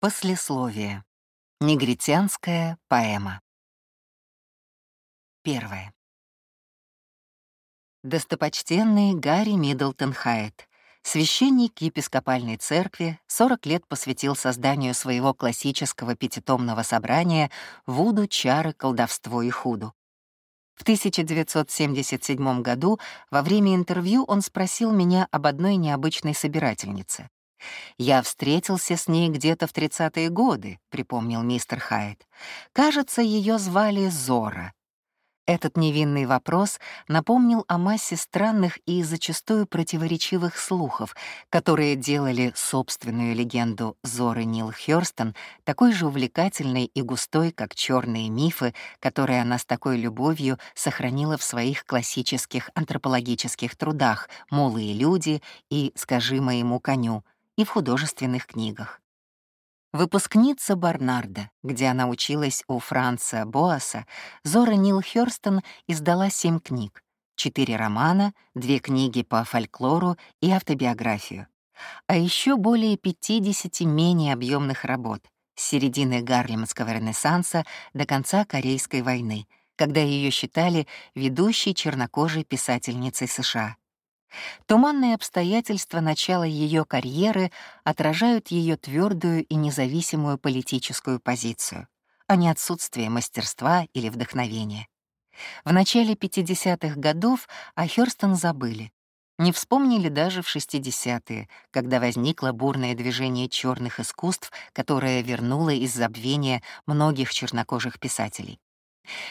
Послесловие. Негритянская поэма. Первое. Достопочтенный Гарри Миддлтон Хайт, священник епископальной церкви, 40 лет посвятил созданию своего классического пятитомного собрания «Вуду, чары, колдовство и худу». В 1977 году во время интервью он спросил меня об одной необычной собирательнице. «Я встретился с ней где-то в тридцатые годы», — припомнил мистер Хайт. «Кажется, ее звали Зора. Этот невинный вопрос напомнил о массе странных и зачастую противоречивых слухов, которые делали собственную легенду Зоры Нил Хёрстон такой же увлекательной и густой, как черные мифы, которые она с такой любовью сохранила в своих классических антропологических трудах «Мулы и люди» и «Скажи моему коню» и в художественных книгах. Выпускница Барнарда, где она училась у Франца Боаса, Зора Нил Хёрстон издала семь книг, четыре романа, две книги по фольклору и автобиографию, а еще более 50 менее объемных работ с середины Гарлемского ренессанса до конца Корейской войны, когда ее считали ведущей чернокожей писательницей США. Туманные обстоятельства начала ее карьеры отражают ее твердую и независимую политическую позицию, а не отсутствие мастерства или вдохновения. В начале 50-х годов о Хёрстон забыли. Не вспомнили даже в 60-е, когда возникло бурное движение черных искусств, которое вернуло из забвения многих чернокожих писателей.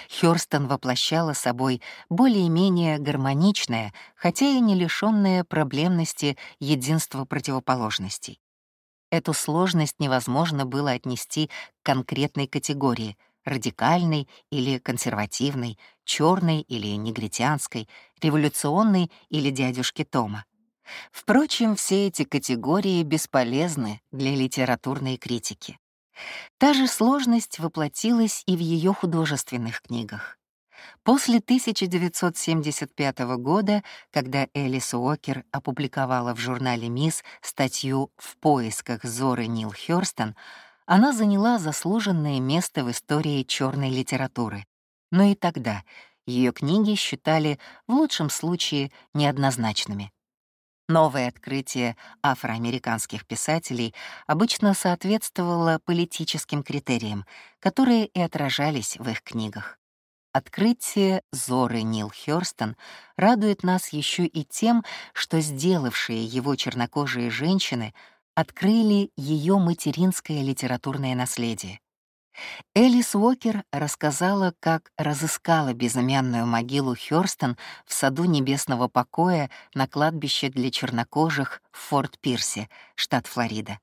Хёрстон воплощала собой более-менее гармоничное, хотя и не лишённое проблемности единство противоположностей. Эту сложность невозможно было отнести к конкретной категории — радикальной или консервативной, черной или негритянской, революционной или дядюшки Тома. Впрочем, все эти категории бесполезны для литературной критики. Та же сложность воплотилась и в ее художественных книгах. После 1975 года, когда Элис Уокер опубликовала в журнале «Мисс» статью «В поисках Зоры Нил Хёрстон», она заняла заслуженное место в истории черной литературы. Но и тогда ее книги считали в лучшем случае неоднозначными. Новое открытие афроамериканских писателей обычно соответствовало политическим критериям, которые и отражались в их книгах. Открытие Зоры Нил Хёрстон радует нас еще и тем, что сделавшие его чернокожие женщины открыли ее материнское литературное наследие. Элис Уокер рассказала, как разыскала безымянную могилу Хёрстон в саду небесного покоя на кладбище для чернокожих в Форт-Пирсе, штат Флорида.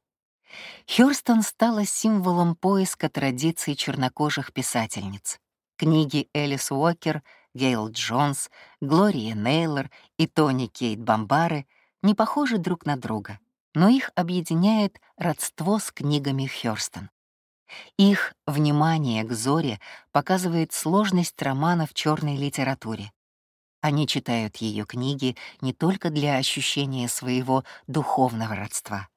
Хёрстон стала символом поиска традиций чернокожих писательниц. Книги Элис Уокер, Гейл Джонс, Глория Нейлор и Тони Кейт Бомбары не похожи друг на друга, но их объединяет родство с книгами Хёрстон. Их внимание к Зоре показывает сложность романа в черной литературе. Они читают ее книги не только для ощущения своего духовного родства.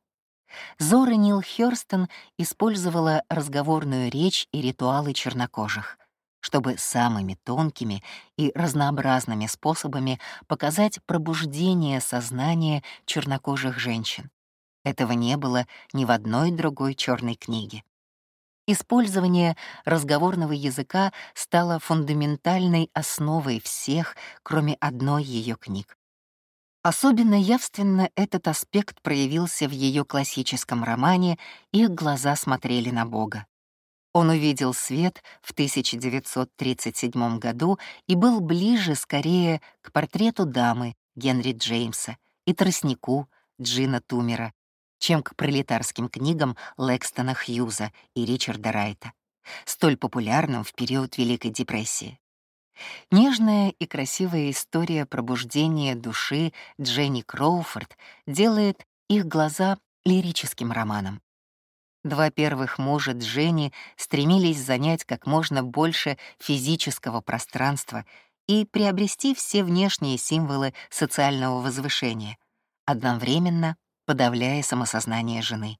Зора Нил Хёрстон использовала разговорную речь и ритуалы чернокожих, чтобы самыми тонкими и разнообразными способами показать пробуждение сознания чернокожих женщин. Этого не было ни в одной другой черной книге. Использование разговорного языка стало фундаментальной основой всех, кроме одной ее книг. Особенно явственно этот аспект проявился в ее классическом романе «Их глаза смотрели на Бога». Он увидел свет в 1937 году и был ближе скорее к портрету дамы Генри Джеймса и тростнику Джина Тумера, чем к пролетарским книгам Лекстона Хьюза и Ричарда Райта, столь популярным в период Великой депрессии. Нежная и красивая история пробуждения души Дженни Кроуфорд делает их глаза лирическим романом. Два первых мужа Дженни стремились занять как можно больше физического пространства и приобрести все внешние символы социального возвышения, одновременно подавляя самосознание жены.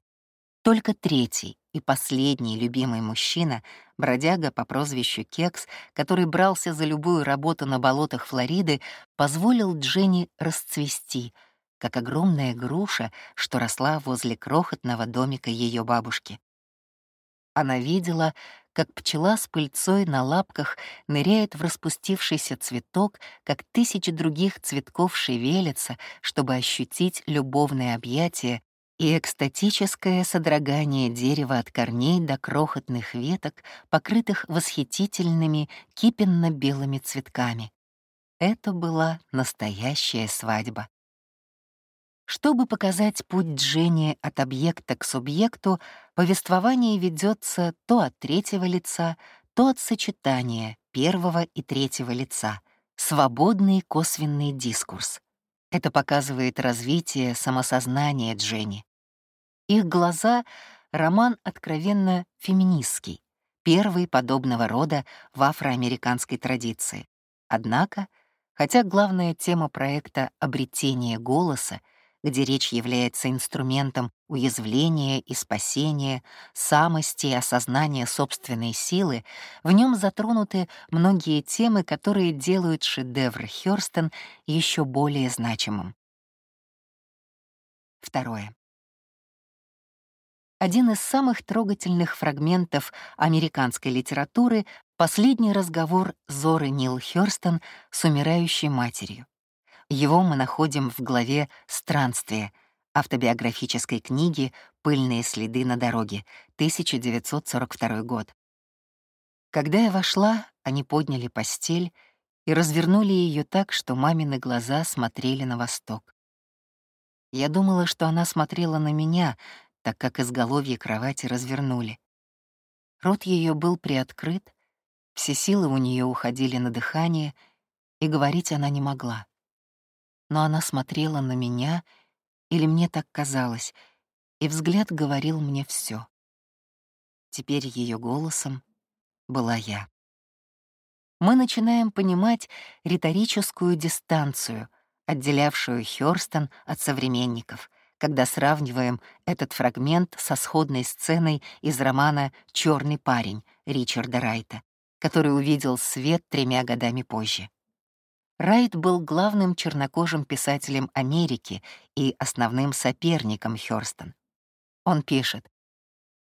Только третий, и последний любимый мужчина, бродяга по прозвищу Кекс, который брался за любую работу на болотах Флориды, позволил Дженни расцвести, как огромная груша, что росла возле крохотного домика ее бабушки. Она видела, как пчела с пыльцой на лапках ныряет в распустившийся цветок, как тысячи других цветков шевелятся, чтобы ощутить любовное объятие и экстатическое содрогание дерева от корней до крохотных веток, покрытых восхитительными кипенно-белыми цветками. Это была настоящая свадьба. Чтобы показать путь Дженни от объекта к субъекту, повествование ведется то от третьего лица, то от сочетания первого и третьего лица, свободный косвенный дискурс. Это показывает развитие самосознания Дженни. Их глаза — роман откровенно феминистский, первый подобного рода в афроамериканской традиции. Однако, хотя главная тема проекта — обретение голоса — где речь является инструментом уязвления и спасения, самости и осознания собственной силы, в нем затронуты многие темы, которые делают шедевр Хёрстен еще более значимым. Второе. Один из самых трогательных фрагментов американской литературы — последний разговор Зоры Нил Хёрстен с умирающей матерью. Его мы находим в главе «Странствие» автобиографической книги «Пыльные следы на дороге», 1942 год. Когда я вошла, они подняли постель и развернули ее так, что мамины глаза смотрели на восток. Я думала, что она смотрела на меня, так как изголовье кровати развернули. Рот ее был приоткрыт, все силы у нее уходили на дыхание, и говорить она не могла но она смотрела на меня, или мне так казалось, и взгляд говорил мне все. Теперь ее голосом была я. Мы начинаем понимать риторическую дистанцию, отделявшую Хёрстон от современников, когда сравниваем этот фрагмент со сходной сценой из романа «Черный парень» Ричарда Райта, который увидел свет тремя годами позже. Райт был главным чернокожим писателем Америки и основным соперником Хёрстон. Он пишет,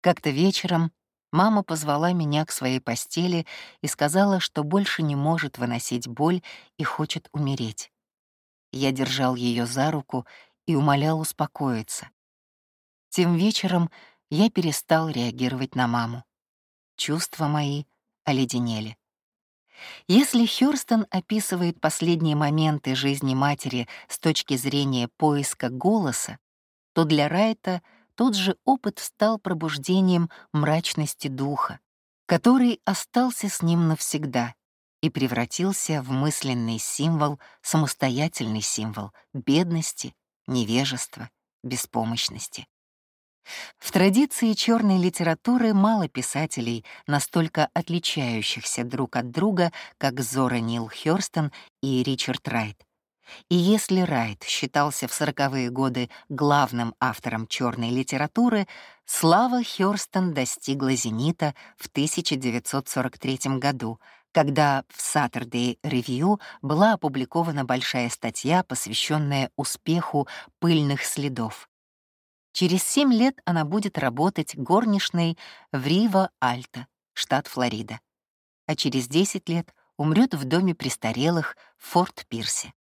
«Как-то вечером мама позвала меня к своей постели и сказала, что больше не может выносить боль и хочет умереть. Я держал ее за руку и умолял успокоиться. Тем вечером я перестал реагировать на маму. Чувства мои оледенели. Если Хёрстон описывает последние моменты жизни матери с точки зрения поиска голоса, то для Райта тот же опыт стал пробуждением мрачности духа, который остался с ним навсегда и превратился в мысленный символ, самостоятельный символ бедности, невежества, беспомощности. В традиции черной литературы мало писателей, настолько отличающихся друг от друга, как Зора Нил Хёрстон и Ричард Райт. И если Райт считался в сороковые годы главным автором черной литературы, слава Хёрстон достигла зенита в 1943 году, когда в Saturday Review была опубликована большая статья, посвященная успеху пыльных следов. Через семь лет она будет работать горничной в Рива-Альто, штат Флорида. А через десять лет умрет в доме престарелых в Форт-Пирсе.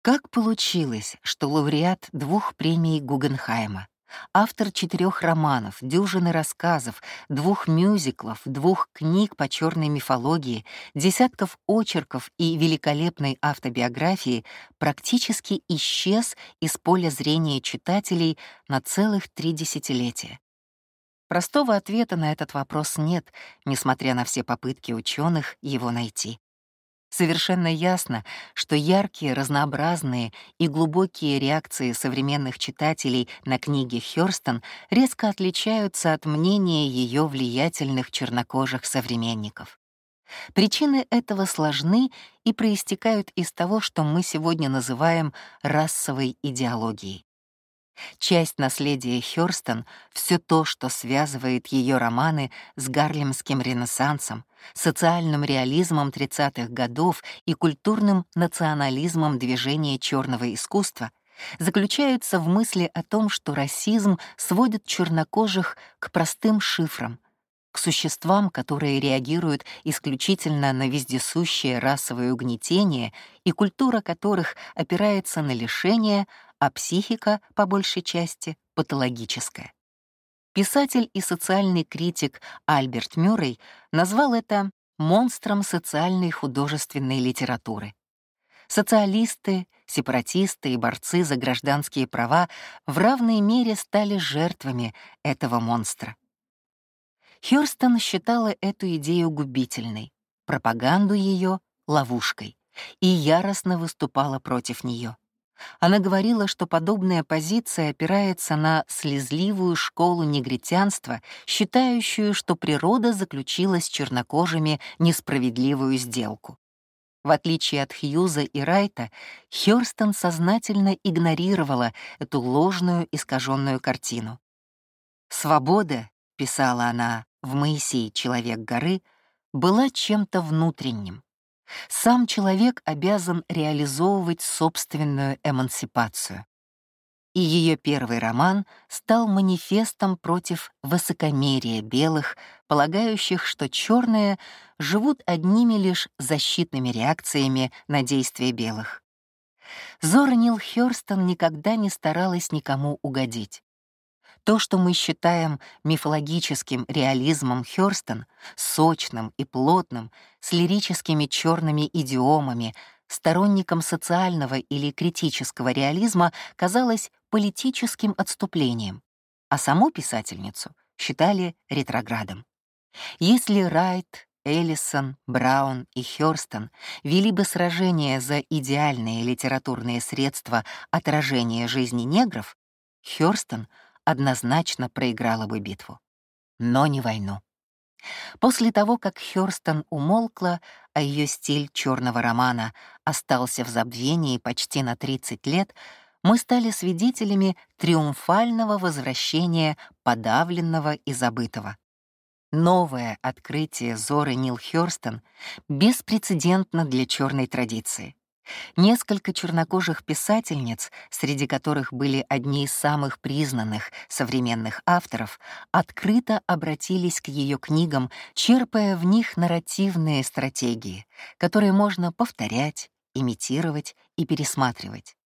Как получилось, что лауреат двух премий Гугенхайма автор четырех романов, дюжины рассказов, двух мюзиклов, двух книг по черной мифологии, десятков очерков и великолепной автобиографии, практически исчез из поля зрения читателей на целых три десятилетия. Простого ответа на этот вопрос нет, несмотря на все попытки ученых его найти. Совершенно ясно, что яркие, разнообразные и глубокие реакции современных читателей на книги Хёрстон резко отличаются от мнения ее влиятельных чернокожих современников. Причины этого сложны и проистекают из того, что мы сегодня называем расовой идеологией. Часть наследия Хёрстон — все то, что связывает ее романы с гарлемским ренессансом, социальным реализмом 30-х годов и культурным национализмом движения черного искусства, заключается в мысли о том, что расизм сводит чернокожих к простым шифрам, к существам, которые реагируют исключительно на вездесущее расовое угнетение и культура которых опирается на лишение, а психика, по большей части, патологическая. Писатель и социальный критик Альберт Мюррей назвал это монстром социальной художественной литературы. Социалисты, сепаратисты и борцы за гражданские права в равной мере стали жертвами этого монстра. Хёрстон считала эту идею губительной, пропаганду ее — ловушкой, и яростно выступала против нее. Она говорила, что подобная позиция опирается на слезливую школу негритянства, считающую, что природа заключила с чернокожими несправедливую сделку. В отличие от Хьюза и Райта, Хёрстон сознательно игнорировала эту ложную искаженную картину. «Свобода», — писала она, в Моисее «Человек горы» была чем-то внутренним. Сам человек обязан реализовывать собственную эмансипацию. И ее первый роман стал манифестом против высокомерия белых, полагающих, что черные живут одними лишь защитными реакциями на действия белых. Зора Нил Хёрстон никогда не старалась никому угодить. То, что мы считаем мифологическим реализмом Хёрстон, сочным и плотным, с лирическими черными идиомами, сторонником социального или критического реализма, казалось политическим отступлением, а саму писательницу считали ретроградом. Если Райт, Эллисон, Браун и Хёрстон вели бы сражение за идеальные литературные средства отражения жизни негров, Хёрстон — однозначно проиграла бы битву. Но не войну. После того, как Хёрстон умолкла, а ее стиль черного романа остался в забвении почти на 30 лет, мы стали свидетелями триумфального возвращения подавленного и забытого. Новое открытие Зоры Нил Хёрстон беспрецедентно для черной традиции. Несколько чернокожих писательниц, среди которых были одни из самых признанных современных авторов, открыто обратились к ее книгам, черпая в них нарративные стратегии, которые можно повторять, имитировать и пересматривать.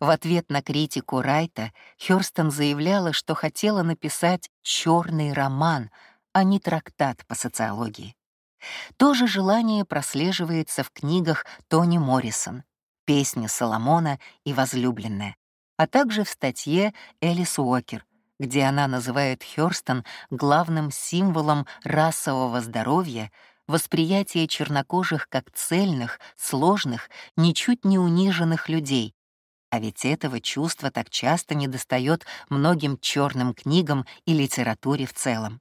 В ответ на критику Райта Хёрстон заявляла, что хотела написать черный роман, а не трактат по социологии. То же желание прослеживается в книгах Тони Моррисон «Песня Соломона» и «Возлюбленная», а также в статье Элис Уокер, где она называет Хёрстон главным символом расового здоровья, восприятия чернокожих как цельных, сложных, ничуть не униженных людей. А ведь этого чувства так часто недостает многим черным книгам и литературе в целом.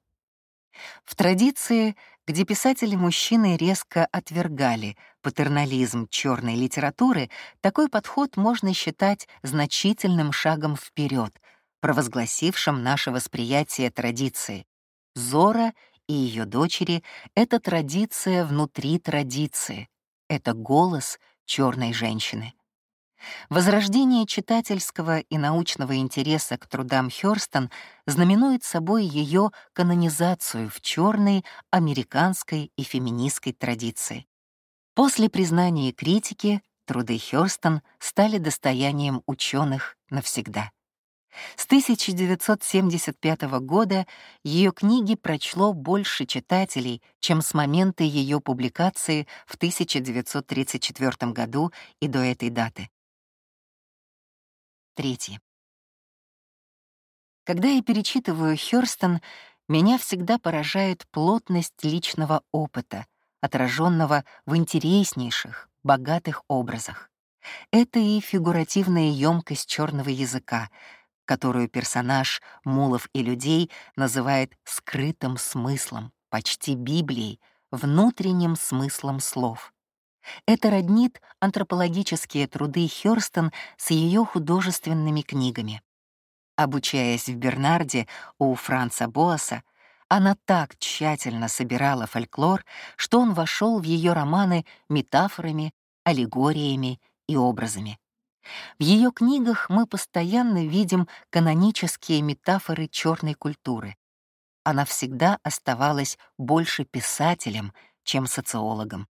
В традиции где писатели-мужчины резко отвергали патернализм черной литературы, такой подход можно считать значительным шагом вперед, провозгласившим наше восприятие традиции. Зора и ее дочери — это традиция внутри традиции, это голос черной женщины. Возрождение читательского и научного интереса к трудам Хёрстон знаменует собой ее канонизацию в черной американской и феминистской традиции. После признания критики труды Хёрстон стали достоянием ученых навсегда. С 1975 года ее книги прочло больше читателей, чем с момента ее публикации в 1934 году и до этой даты. Третье. Когда я перечитываю Хёрстон, меня всегда поражает плотность личного опыта, отраженного в интереснейших, богатых образах. Это и фигуративная емкость черного языка, которую персонаж «Мулов и людей» называет скрытым смыслом, почти Библией, внутренним смыслом слов. Это роднит антропологические труды Хёрстон с ее художественными книгами. Обучаясь в Бернарде у Франца Боаса, она так тщательно собирала фольклор, что он вошел в ее романы метафорами, аллегориями и образами. В ее книгах мы постоянно видим канонические метафоры черной культуры. Она всегда оставалась больше писателем, чем социологом.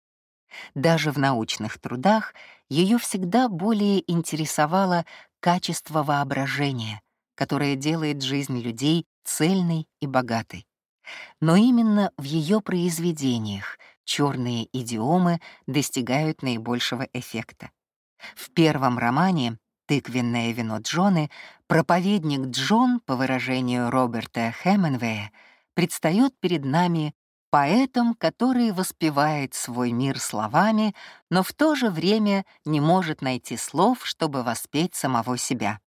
Даже в научных трудах ее всегда более интересовало качество воображения, которое делает жизнь людей цельной и богатой. Но именно в ее произведениях черные идиомы достигают наибольшего эффекта. В первом романе «Тыквенное вино Джоны» проповедник Джон, по выражению Роберта Хемменвея, предстает перед нами поэтом, который воспевает свой мир словами, но в то же время не может найти слов, чтобы воспеть самого себя.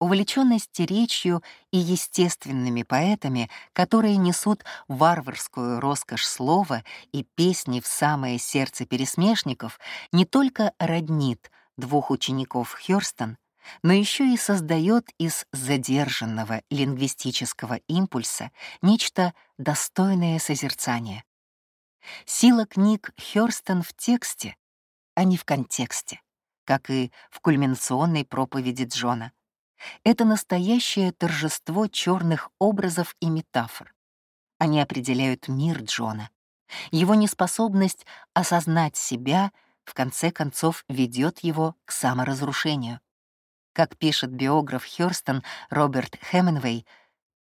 Увлеченность речью и естественными поэтами, которые несут варварскую роскошь слова и песни в самое сердце пересмешников, не только роднит двух учеников Хёрстон, но еще и создает из задержанного лингвистического импульса нечто достойное созерцания. Сила книг Хёрстон в тексте, а не в контексте, как и в кульминационной проповеди Джона — это настоящее торжество черных образов и метафор. Они определяют мир Джона. Его неспособность осознать себя в конце концов ведет его к саморазрушению. Как пишет биограф Хёрстон Роберт Хеминвей,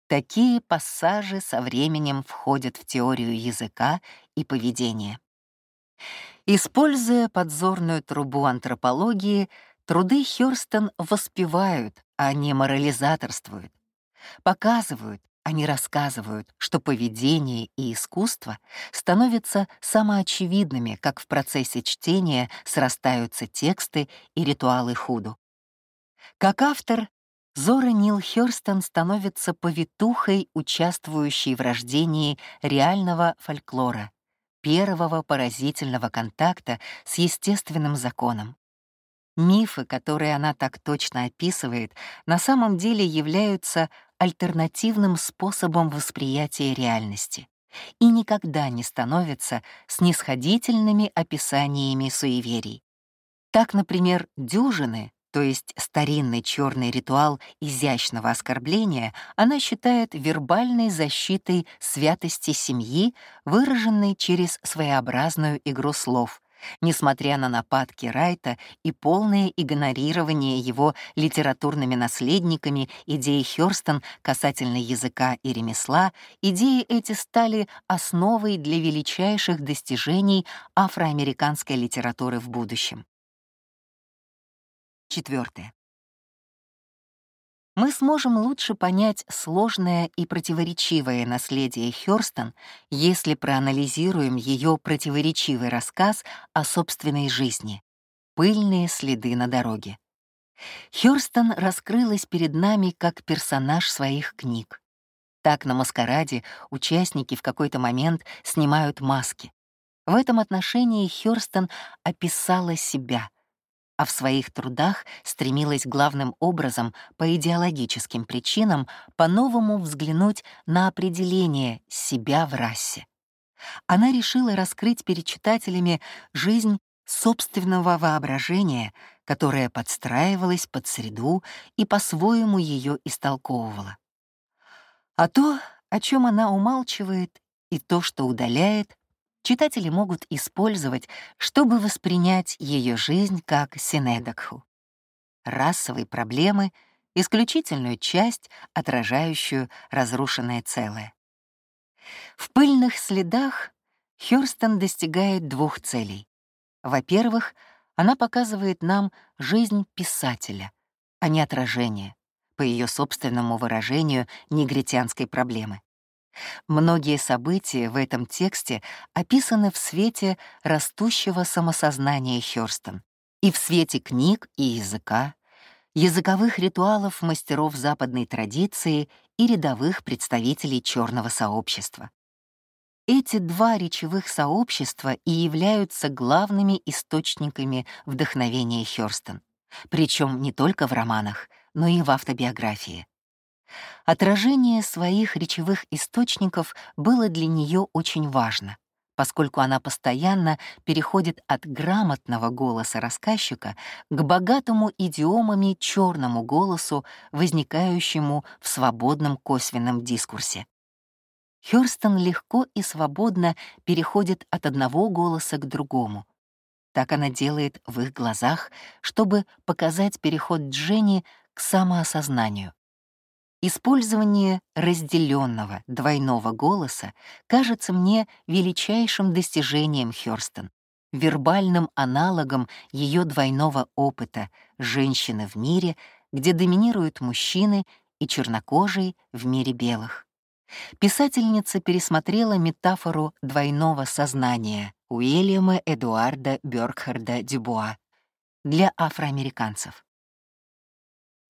такие пассажи со временем входят в теорию языка и поведения. Используя подзорную трубу антропологии, труды Хёрстон воспевают а не морализаторствуют. Показывают, а не рассказывают, что поведение и искусство становятся самоочевидными, как в процессе чтения срастаются тексты и ритуалы худу. Как автор, Зора Нил Хёрстон становится повитухой, участвующей в рождении реального фольклора, первого поразительного контакта с естественным законом. Мифы, которые она так точно описывает, на самом деле являются альтернативным способом восприятия реальности и никогда не становятся снисходительными описаниями суеверий. Так, например, дюжины, то есть старинный черный ритуал изящного оскорбления, она считает вербальной защитой святости семьи, выраженной через своеобразную игру слов, Несмотря на нападки Райта и полное игнорирование его литературными наследниками идеи Хёрстон касательно языка и ремесла, идеи эти стали основой для величайших достижений афроамериканской литературы в будущем. Четвертое мы сможем лучше понять сложное и противоречивое наследие Хёрстон, если проанализируем ее противоречивый рассказ о собственной жизни «Пыльные следы на дороге». Хёрстон раскрылась перед нами как персонаж своих книг. Так на маскараде участники в какой-то момент снимают маски. В этом отношении Хёрстон описала себя — а в своих трудах стремилась главным образом по идеологическим причинам по-новому взглянуть на определение себя в расе. Она решила раскрыть перед читателями жизнь собственного воображения, которая подстраивалась под среду и по-своему ее истолковывала. А то, о чем она умалчивает, и то, что удаляет, читатели могут использовать, чтобы воспринять ее жизнь как синедакху. Расовые проблемы — исключительную часть, отражающую разрушенное целое. В пыльных следах Хёрстон достигает двух целей. Во-первых, она показывает нам жизнь писателя, а не отражение, по ее собственному выражению, негритянской проблемы. Многие события в этом тексте описаны в свете растущего самосознания Хёрстон и в свете книг и языка, языковых ритуалов мастеров западной традиции и рядовых представителей черного сообщества. Эти два речевых сообщества и являются главными источниками вдохновения Хёрстон, причем не только в романах, но и в автобиографии. Отражение своих речевых источников было для нее очень важно, поскольку она постоянно переходит от грамотного голоса рассказчика к богатому идиомами черному голосу, возникающему в свободном косвенном дискурсе. Хёрстон легко и свободно переходит от одного голоса к другому. Так она делает в их глазах, чтобы показать переход Дженни к самоосознанию. Использование разделенного двойного голоса кажется мне величайшим достижением Хёрстон, вербальным аналогом ее двойного опыта женщины в мире, где доминируют мужчины и чернокожие в мире белых. Писательница пересмотрела метафору двойного сознания Уильяма Эдуарда Бёркхарда Дюбуа для афроамериканцев.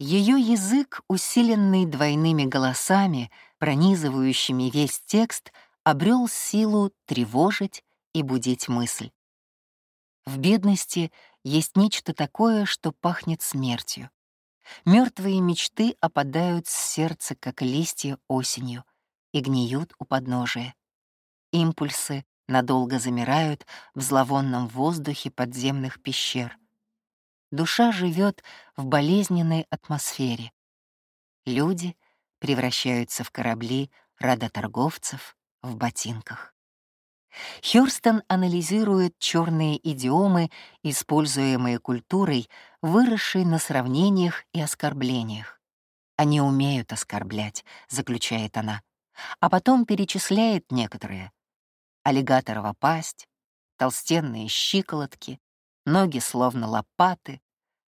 Ее язык, усиленный двойными голосами, пронизывающими весь текст, обрел силу тревожить и будить мысль. В бедности есть нечто такое, что пахнет смертью. Мертвые мечты опадают с сердца, как листья осенью, и гниют у подножия. Импульсы надолго замирают в зловонном воздухе подземных пещер. Душа живет в болезненной атмосфере. Люди превращаются в корабли радоторговцев в ботинках. Хёрстон анализирует черные идиомы, используемые культурой, выросшей на сравнениях и оскорблениях. «Они умеют оскорблять», — заключает она, а потом перечисляет некоторые. Аллигаторова пасть, толстенные щиколотки, ноги словно лопаты,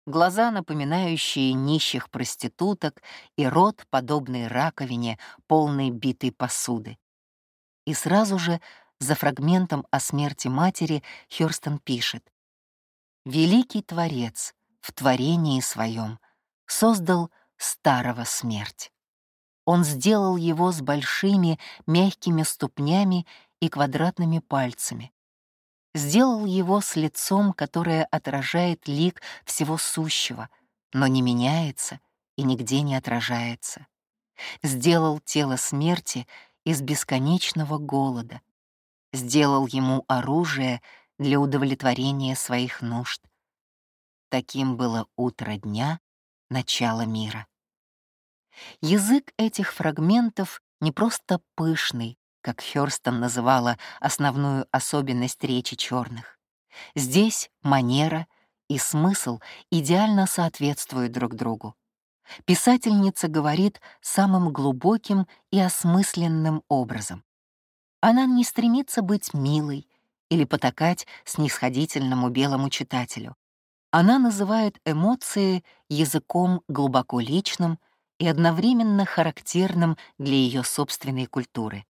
глаза, напоминающие нищих проституток, и рот, подобный раковине, полной битой посуды. И сразу же за фрагментом о смерти матери Хёрстон пишет «Великий Творец в творении своем создал старого смерть. Он сделал его с большими мягкими ступнями и квадратными пальцами, сделал его с лицом, которое отражает лик всего сущего, но не меняется и нигде не отражается. Сделал тело смерти из бесконечного голода, сделал ему оружие для удовлетворения своих нужд. Таким было утро дня, начало мира. Язык этих фрагментов не просто пышный, как Хёрстон называла основную особенность речи черных. Здесь манера и смысл идеально соответствуют друг другу. Писательница говорит самым глубоким и осмысленным образом. Она не стремится быть милой или потакать снисходительному белому читателю. Она называет эмоции языком глубоко личным и одновременно характерным для ее собственной культуры.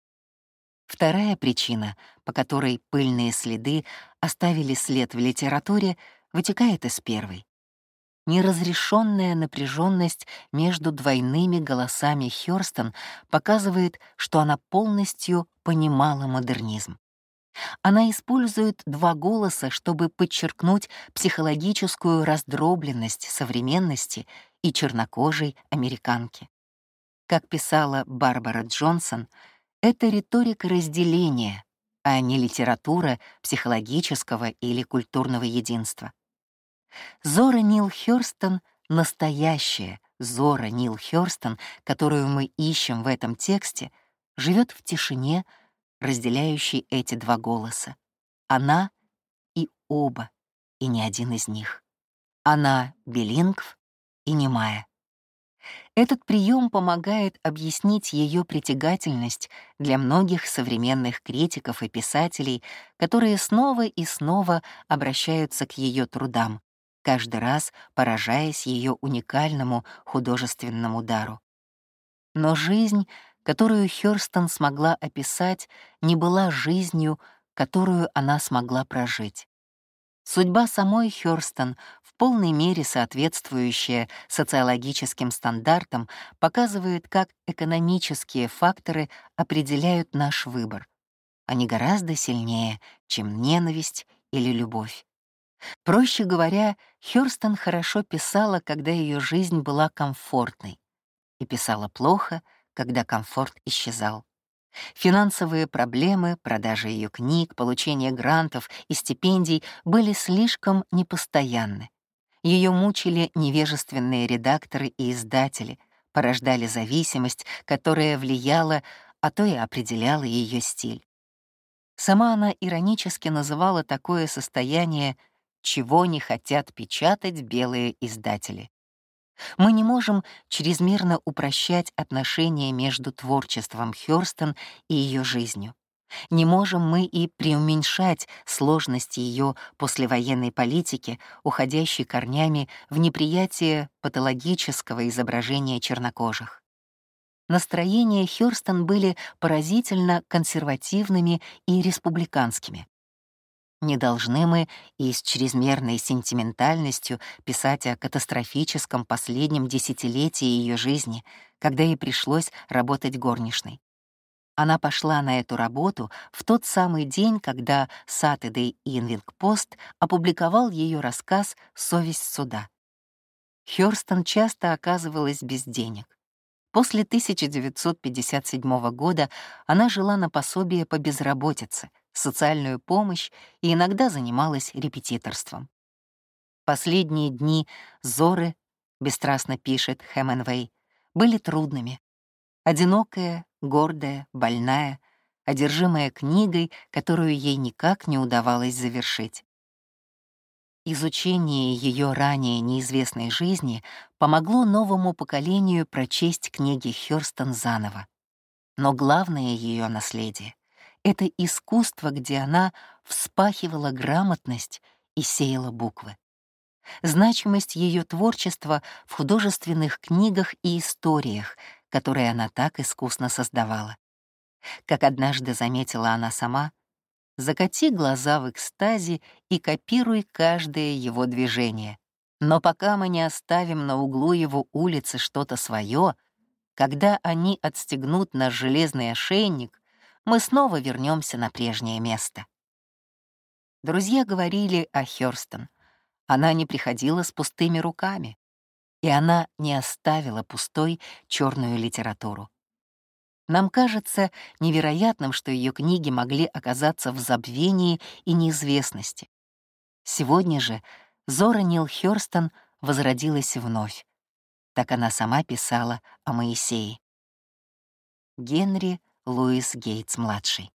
Вторая причина, по которой пыльные следы оставили след в литературе, вытекает из первой. Неразрешенная напряженность между двойными голосами Хёрстон показывает, что она полностью понимала модернизм. Она использует два голоса, чтобы подчеркнуть психологическую раздробленность современности и чернокожей американки. Как писала Барбара Джонсон, это риторика разделения, а не литература психологического или культурного единства. Зора Нил Хёрстон — настоящая Зора Нил Хёрстон, которую мы ищем в этом тексте, живет в тишине, разделяющей эти два голоса. Она и оба, и ни один из них. Она билингв и немая. Этот прием помогает объяснить ее притягательность для многих современных критиков и писателей, которые снова и снова обращаются к ее трудам, каждый раз поражаясь ее уникальному художественному дару. Но жизнь, которую Хёрстон смогла описать, не была жизнью, которую она смогла прожить. Судьба самой Хёрстон, в полной мере соответствующая социологическим стандартам, показывает, как экономические факторы определяют наш выбор. Они гораздо сильнее, чем ненависть или любовь. Проще говоря, Хёрстон хорошо писала, когда ее жизнь была комфортной. и писала плохо, когда комфорт исчезал. Финансовые проблемы, продажа ее книг, получение грантов и стипендий были слишком непостоянны. Ее мучили невежественные редакторы и издатели, порождали зависимость, которая влияла, а то и определяла ее стиль. Сама она иронически называла такое состояние «чего не хотят печатать белые издатели». Мы не можем чрезмерно упрощать отношения между творчеством Хёрстон и ее жизнью. Не можем мы и преуменьшать сложности ее послевоенной политики, уходящей корнями в неприятие патологического изображения чернокожих. Настроения Хёрстон были поразительно консервативными и республиканскими. Не должны мы и с чрезмерной сентиментальностью писать о катастрофическом последнем десятилетии ее жизни, когда ей пришлось работать горничной. Она пошла на эту работу в тот самый день, когда Saturday Evening Post опубликовал ее рассказ «Совесть суда». Хёрстон часто оказывалась без денег. После 1957 года она жила на пособие по безработице — социальную помощь и иногда занималась репетиторством. Последние дни Зоры, бесстрастно пишет Хэмэнвей, были трудными. Одинокая, гордая, больная, одержимая книгой, которую ей никак не удавалось завершить. Изучение ее ранее неизвестной жизни помогло новому поколению прочесть книги Хёрстон заново. Но главное ее наследие это искусство, где она вспахивала грамотность и сеяла буквы. Значимость ее творчества в художественных книгах и историях, которые она так искусно создавала. Как однажды заметила она сама, закати глаза в экстазе и копируй каждое его движение. Но пока мы не оставим на углу его улицы что-то свое, когда они отстегнут наш железный ошейник, мы снова вернемся на прежнее место. Друзья говорили о Хёрстон. Она не приходила с пустыми руками, и она не оставила пустой черную литературу. Нам кажется невероятным, что ее книги могли оказаться в забвении и неизвестности. Сегодня же Зора Нил Хёрстон возродилась вновь. Так она сама писала о Моисее. Генри Луис Гейтс-младший.